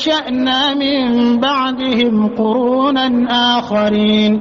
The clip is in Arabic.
أنشأنا من بعدهم قرونا آخرين.